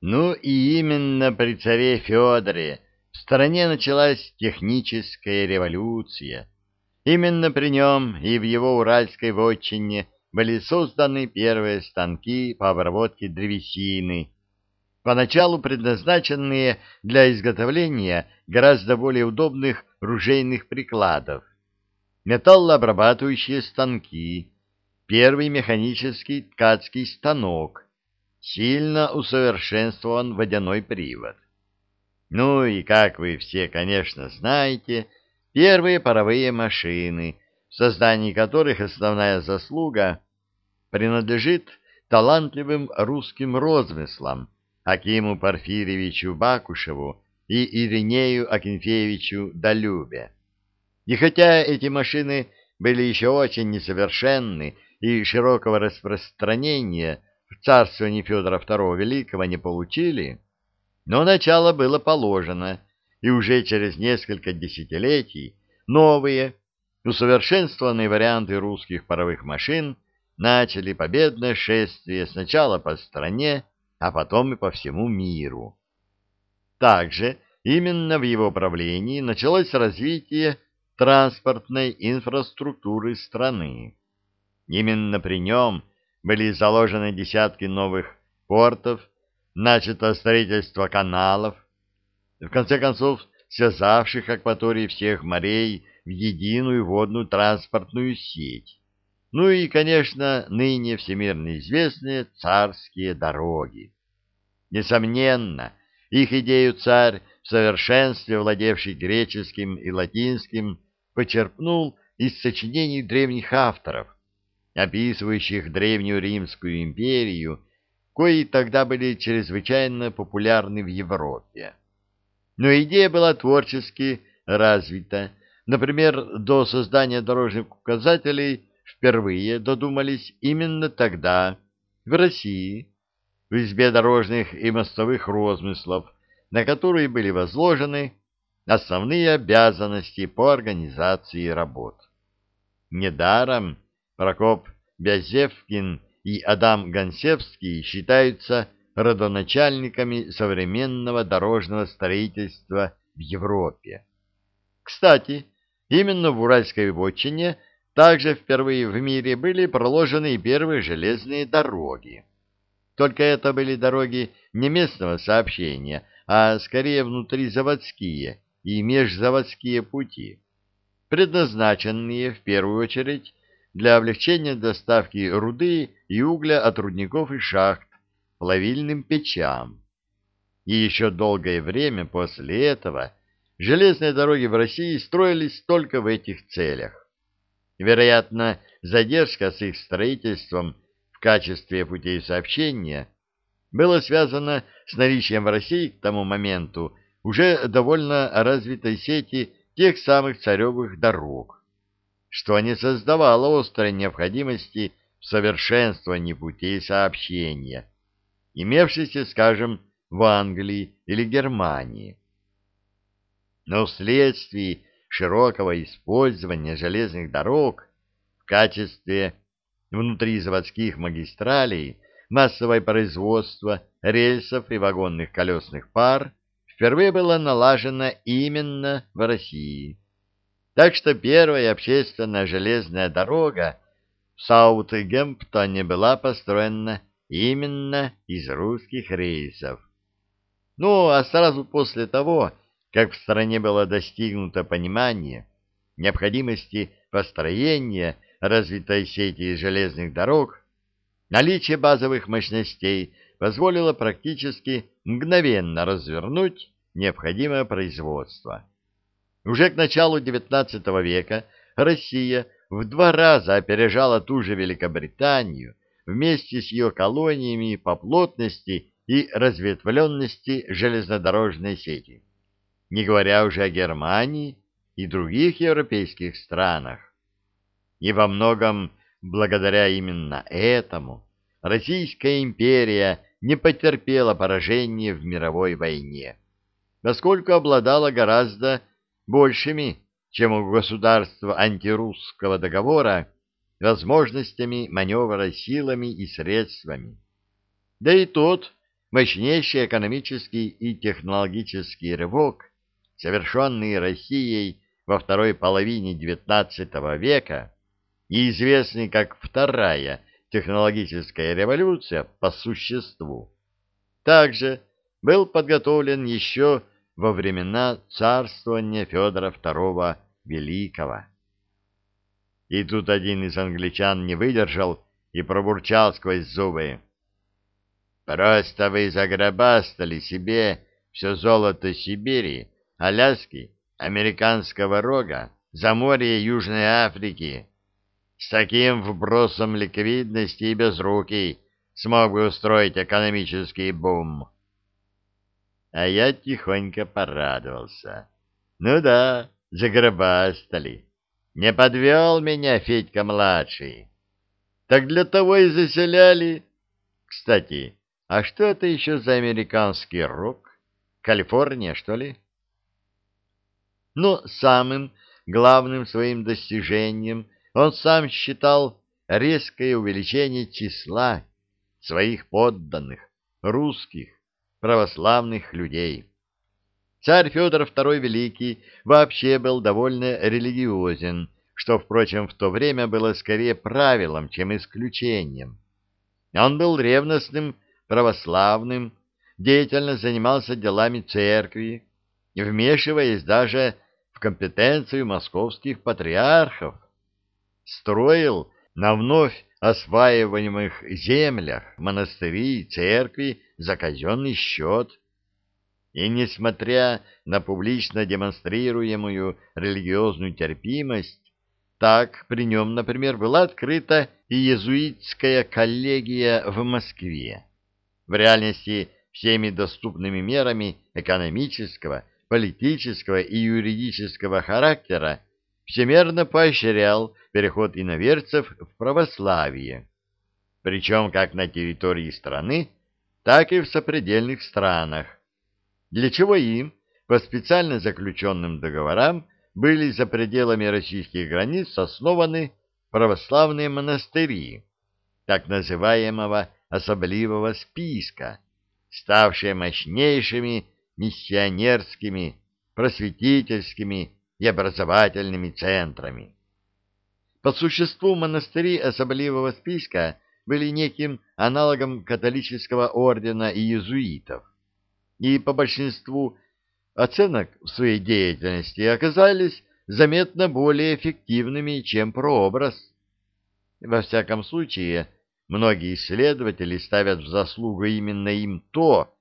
Ну и именно при царе Федоре в стране началась техническая революция. Именно при нем и в его уральской вотчине были созданы первые станки по обработке древесины, поначалу предназначенные для изготовления гораздо более удобных ружейных прикладов, металлообрабатывающие станки, первый механический ткацкий станок, сильно усовершенствован водяной привод. Ну и, как вы все, конечно, знаете, первые паровые машины, в создании которых основная заслуга принадлежит талантливым русским розмыслам Акиму Порфирьевичу Бакушеву и Иринею Акинфеевичу Долюбе. И хотя эти машины были еще очень несовершенны и широкого распространения в царствовании Федора II Великого не получили, но начало было положено, и уже через несколько десятилетий новые, усовершенствованные варианты русских паровых машин начали победное шествие сначала по стране, а потом и по всему миру. Также именно в его правлении началось развитие транспортной инфраструктуры страны. Именно при нем были заложены десятки новых портов, начато строительство каналов, в конце концов связавших акватории всех морей в единую водную транспортную сеть. Ну и, конечно, ныне всемирно известные царские дороги. Несомненно, их идею царь, в совершенстве владевший греческим и латинским, почерпнул из сочинений древних авторов, описывающих древнюю Римскую империю, кои тогда были чрезвычайно популярны в Европе. Но идея была творчески развита. Например, до создания дорожных указателей впервые додумались именно тогда, в России, в избе дорожных и мостовых розмыслов, на которые были возложены основные обязанности по организации работ. Недаром Прокоп Бязевкин и Адам Гонсевский считаются родоначальниками современного дорожного строительства в Европе. Кстати, именно в Уральской вотчине также впервые в мире были проложены первые железные дороги. Только это были дороги не местного сообщения, а скорее внутризаводские и межзаводские пути, предназначенные в первую очередь для облегчения доставки руды и угля от рудников и шахт плавильным печам. И еще долгое время после этого железные дороги в России строились только в этих целях. Вероятно, задержка с их строительством в качестве путей сообщения была связана с наличием в России к тому моменту уже довольно развитой сети тех самых царевых дорог, что не создавало острой необходимости в совершенствовании путей сообщения, имевшейся, скажем, в Англии или Германии. Но вследствие широкого использования железных дорог в качестве внутризаводских магистралей, массовое производство рельсов и вагонных колесных пар впервые было налажено именно в России. Так что первая общественная железная дорога в Саутгемптоне была построена именно из русских рейсов. Ну, а сразу после того, как в стране было достигнуто понимание необходимости построения развитой сети железных дорог, наличие базовых мощностей позволило практически мгновенно развернуть необходимое производство. Уже к началу XIX века Россия в два раза опережала ту же Великобританию вместе с ее колониями по плотности и разветвленности железнодорожной сети не говоря уже о Германии и других европейских странах. И во многом благодаря именно этому Российская империя не потерпела поражения в мировой войне, поскольку обладала гораздо большими, чем у государства антирусского договора, возможностями маневра силами и средствами. Да и тот мощнейший экономический и технологический рывок, совершенный Россией во второй половине XIX века и известный как Вторая технологическая революция по существу, также был подготовлен еще во времена царствования Федора II Великого. И тут один из англичан не выдержал и пробурчал сквозь зубы. «Просто вы загробастали себе все золото Сибири, Аляски, американского рога, Заморья Южной Африки. С таким вбросом ликвидности и безрукий смог бы устроить экономический бум». А я тихонько порадовался. «Ну да, загробастали». Не подвел меня Федька-младший. Так для того и заселяли. Кстати, а что это еще за американский рок? Калифорния, что ли? Но самым главным своим достижением он сам считал резкое увеличение числа своих подданных, русских, православных людей. Царь Федор II Великий вообще был довольно религиозен, что, впрочем, в то время было скорее правилом, чем исключением. Он был ревностным православным, деятельно занимался делами церкви, вмешиваясь даже в компетенцию московских патриархов. Строил на вновь осваиваемых землях монастыри и церкви за казенный счет, и, несмотря на публично демонстрируемую религиозную терпимость, так при нем, например, была открыта и иезуитская коллегия в Москве. В реальности всеми доступными мерами экономического, политического и юридического характера всемерно поощрял переход иноверцев в православие, причем как на территории страны, так и в сопредельных странах, для чего им, по специально заключенным договорам, были за пределами российских границ основаны православные монастыри, так называемого особливого списка, ставшие мощнейшими миссионерскими, просветительскими и образовательными центрами. По существу монастыри особливого списка были неким аналогом католического ордена и иезуитов и по большинству оценок в своей деятельности оказались заметно более эффективными, чем прообраз. Во всяком случае, многие исследователи ставят в заслугу именно им то,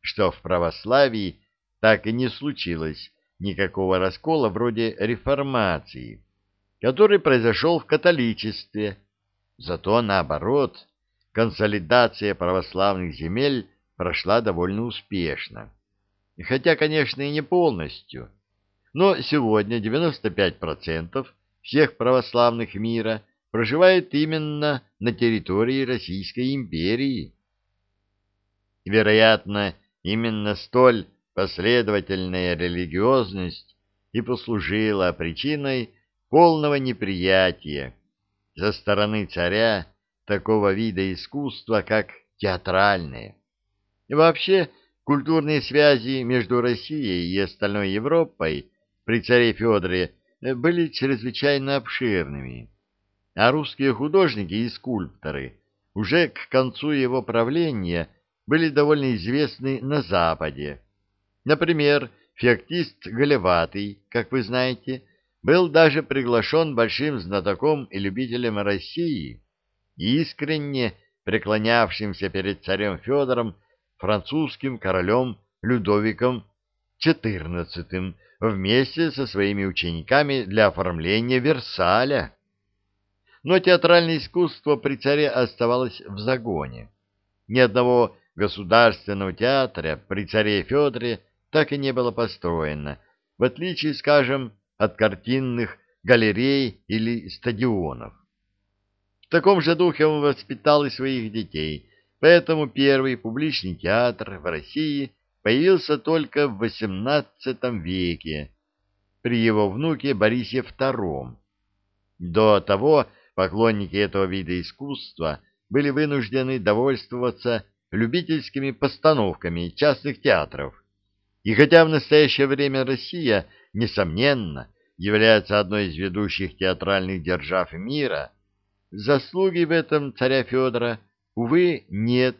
что в православии так и не случилось никакого раскола вроде реформации, который произошел в католичестве. Зато наоборот, консолидация православных земель прошла довольно успешно. Хотя, конечно, и не полностью. Но сегодня 95% всех православных мира проживает именно на территории Российской империи. Вероятно, именно столь последовательная религиозность и послужила причиной полного неприятия со стороны царя такого вида искусства, как театральное. И вообще, культурные связи между Россией и остальной Европой при царе Федоре были чрезвычайно обширными, а русские художники и скульпторы уже к концу его правления были довольно известны на Западе. Например, феоктист Голеватый, как вы знаете, был даже приглашен большим знатоком и любителем России, искренне преклонявшимся перед царем Федором французским королем Людовиком XIV вместе со своими учениками для оформления Версаля. Но театральное искусство при царе оставалось в загоне. Ни одного государственного театра при царе Федоре так и не было построено, в отличие, скажем, от картинных галерей или стадионов. В таком же духе он воспитал и своих детей, Поэтому первый публичный театр в России появился только в XVIII веке при его внуке Борисе II. До того поклонники этого вида искусства были вынуждены довольствоваться любительскими постановками частных театров. И хотя в настоящее время Россия, несомненно, является одной из ведущих театральных держав мира, заслуги в этом царя Федора, увы, нет.